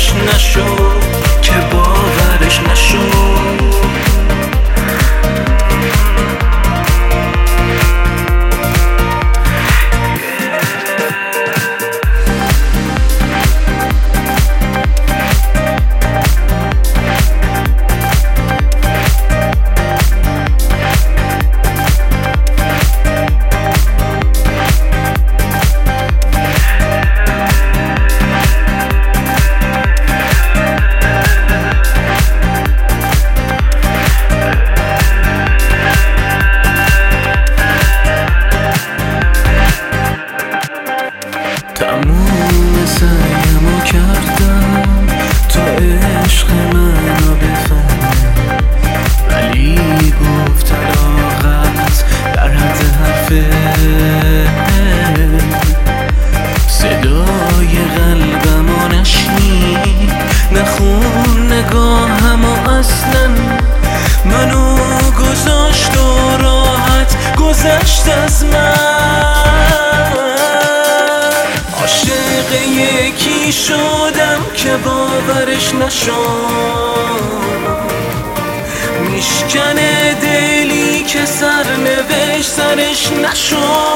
آخرش نشد تموم سعیمو کردم تا عشق منو بفهمه ولی گفت طلاقت در حد حرفه صدای قلبمو نشنید نخون نگاهمو اصلا منو گذاشت و راحت گذشت یکی شدم که باورش نشد. میشکنه دلی که سرنوشت سرش نشد.